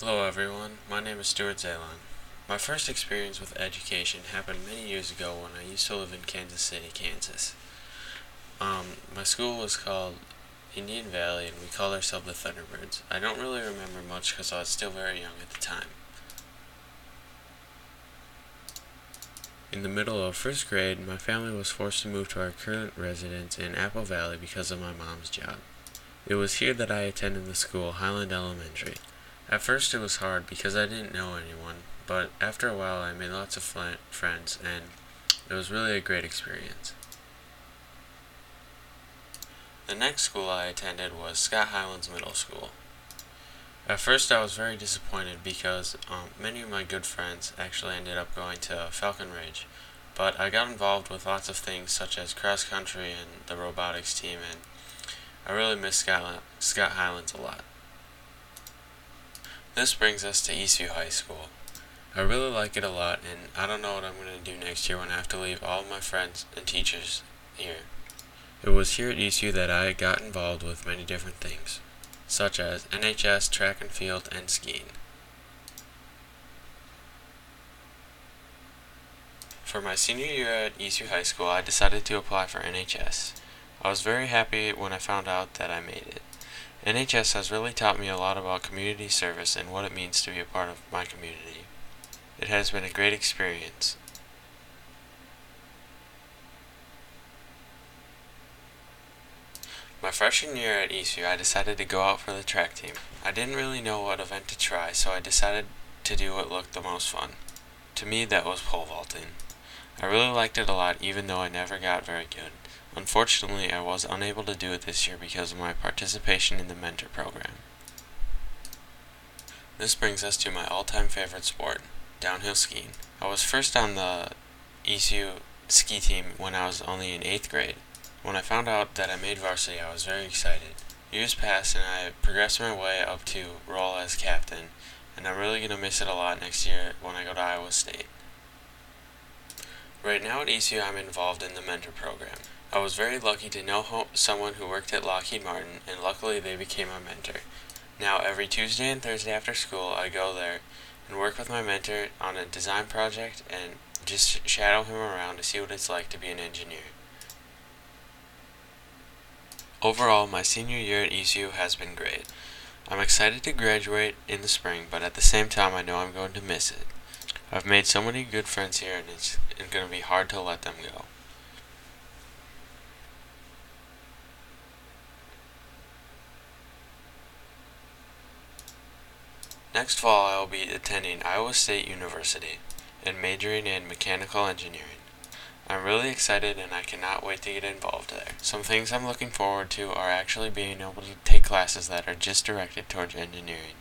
Hello everyone, my name is Stuart Zeilon. My first experience with education happened many years ago when I used to live in Kansas City, Kansas. Um, my school was called Indian Valley and we called ourselves the Thunderbirds. I don't really remember much because I was still very young at the time. In the middle of first grade, my family was forced to move to our current residence in Apple Valley because of my mom's job. It was here that I attended the school, Highland Elementary. At first it was hard because I didn't know anyone, but after a while I made lots of friends and it was really a great experience. The next school I attended was Scott Highlands Middle School. At first I was very disappointed because um, many of my good friends actually ended up going to Falcon Ridge, but I got involved with lots of things such as cross country and the robotics team and I really miss Scott, Scott Highlands a lot. This brings us to Eastview High School. I really like it a lot, and I don't know what I'm going to do next year when I have to leave all of my friends and teachers here. It was here at Eastview that I got involved with many different things, such as NHS, track and field, and skiing. For my senior year at Eastview High School, I decided to apply for NHS. I was very happy when I found out that I made it. NHS has really taught me a lot about community service and what it means to be a part of my community. It has been a great experience. My freshman year at Eastview, I decided to go out for the track team. I didn't really know what event to try, so I decided to do what looked the most fun. To me, that was pole vaulting. I really liked it a lot, even though I never got very good. Unfortunately, I was unable to do it this year because of my participation in the mentor program. This brings us to my all-time favorite sport, downhill skiing. I was first on the ECU ski team when I was only in 8th grade. When I found out that I made varsity, I was very excited. Years passed and I progressed my way up to role as captain, and I'm really going to miss it a lot next year when I go to Iowa State. Right now at ECU, I'm involved in the mentor program. I was very lucky to know someone who worked at Lockheed Martin, and luckily they became my mentor. Now, every Tuesday and Thursday after school, I go there and work with my mentor on a design project and just shadow him around to see what it's like to be an engineer. Overall, my senior year at ECU has been great. I'm excited to graduate in the spring, but at the same time, I know I'm going to miss it. I've made so many good friends here, and it's going to be hard to let them go. Next fall, I will be attending Iowa State University and majoring in mechanical engineering. I'm really excited and I cannot wait to get involved there. Some things I'm looking forward to are actually being able to take classes that are just directed towards engineering.